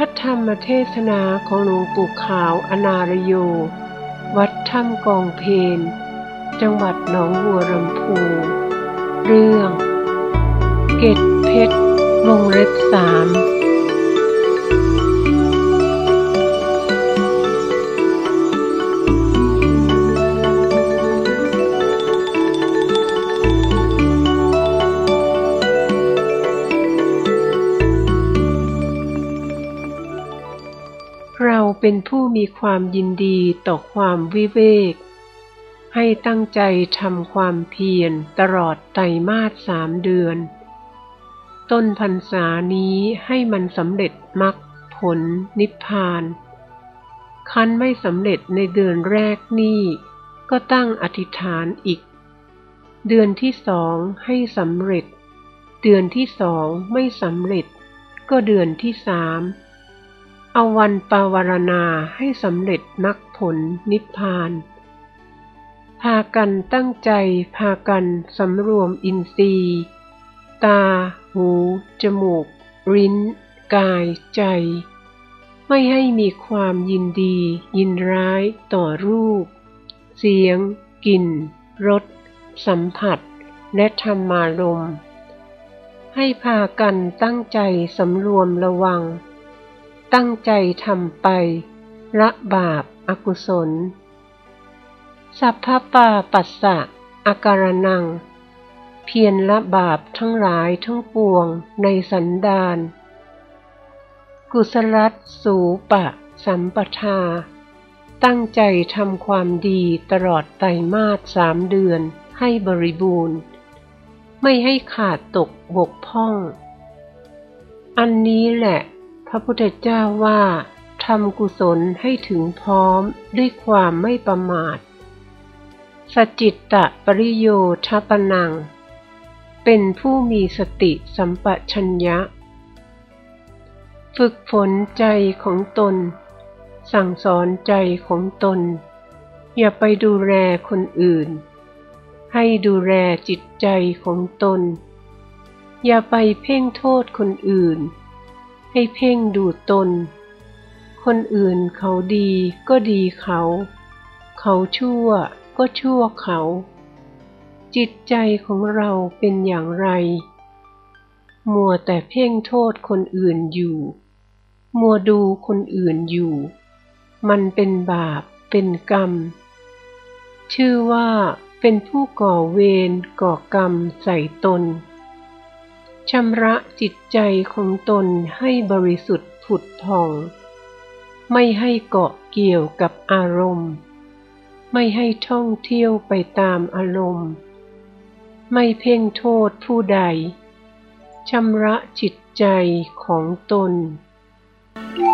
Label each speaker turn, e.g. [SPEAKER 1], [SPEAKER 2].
[SPEAKER 1] ระธรรมเทศนาของหลวงปู่ขาวอนารโย วัดถ้ำกองเพน จังหวัดหนองบัวลำพู เรื่อง เกตเพชรวงเล็บสาม เป็นผู้มีความยินดีต่อความวิเวก ให้ตั้งใจทำความเพียรตลอดไตรมาสสามเดือน ต้นพรรษานี้ให้มันสำเร็จมรรคผลนิพพาน คันไม่สำเร็จในเดือนแรกนี่ก็ตั้งอธิษฐานอีก เดือนที่สองให้สำเร็จ เดือนที่สองไม่สำเร็จ ก็เดือนที่สาม อาวันปาวารณาให้สำเร็จมรรคผลนิพพาน พากันตั้งใจพากันสำรวมอินทรีย์ ตา หู จมูกลิ้น กาย ใจ ไม่ให้มีความยินดี ยินร้ายต่อรูป เสียง กลิ่น รส สัมผัส และธรรมารมให้พากันตั้งใจสำรวมระวัง ตั้งใจทำไป ละบาปอากุศล สัพพปาปัสสะอาการนัง เพียรละบาปทั้งหลายทั้งปวงในสันดาน กุศลัสสูปะ สัมปทา ตั้งใจทำความดีตลอดไตรมาสสามเดือนให้บริบูรณ์ ไม่ให้ขาดตกบกพร่อง อันนี้แหละ พระพุทธเจ้าว่าทำกุศลให้ถึงพร้อมด้วยความไม่ประมาท สจิตตะปริโยทปนัง เป็นผู้มีสติสัมปชัญญะ ฝึกฝนใจของตน สั่งสอนใจของตน อย่าไปดูแลคนอื่น ให้ดูแลจิตใจของตน อย่าไปเพ่งโทษคนอื่น ให้เพ่งดูตน คนอื่นเขาดีก็ดีเขา เขาชั่วก็ชั่วเขา จิตใจของเราเป็นอย่างไร มัวแต่เพ่งโทษคนอื่นอยู่ มัวดูคนอื่นอยู่ มันเป็นบาปเป็นกรรม ชื่อว่าเป็นผู้ก่อเวรก่อกรรมใส่ตน ชำระจิตใจของตนให้บริสุทธิ์ผุดผ่อง ไม่ให้เกาะเกี่ยวกับอารมณ์ ไม่ให้ท่องเที่ยวไปตามอารมณ์ ไม่เพ่งโทษผู้ใดชำระจิตใจของตน
[SPEAKER 2] Thank you.